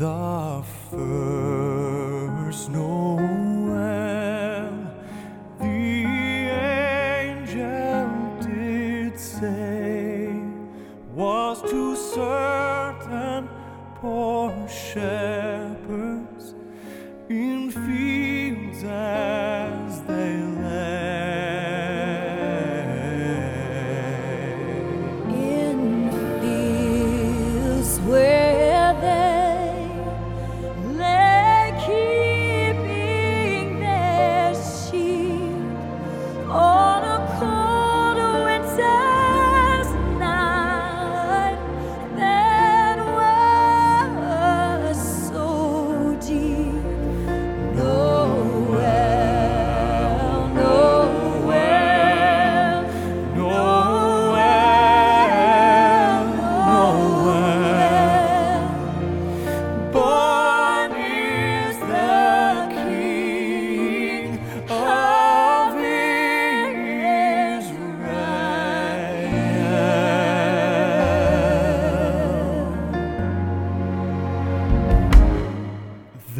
the first Noel, the angel did say, was to certain poor shepherds in fields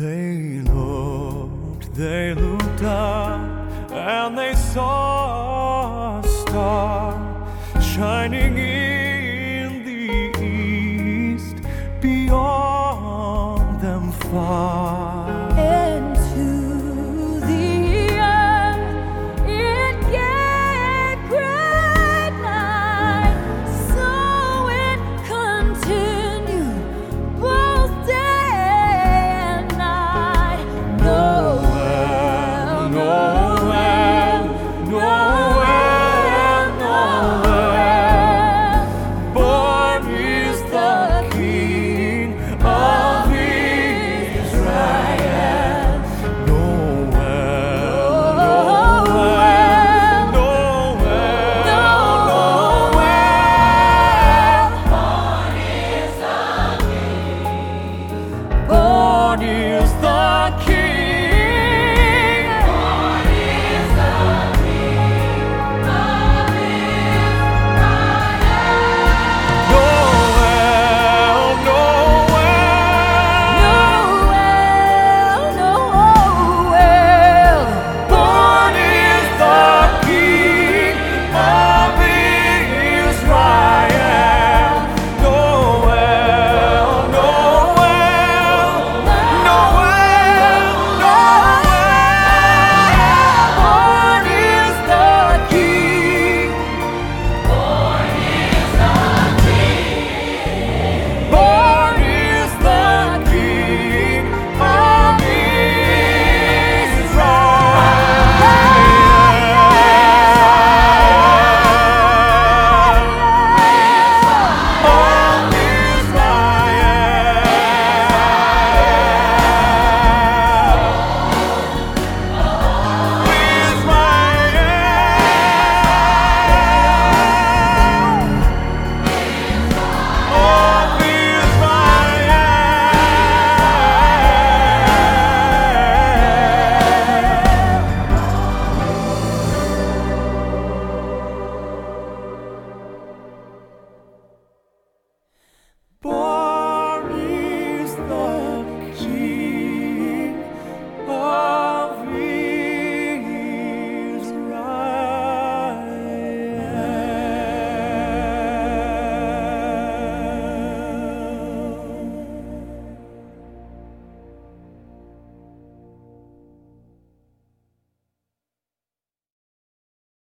They looked, they looked up, and they saw a star shining. the King.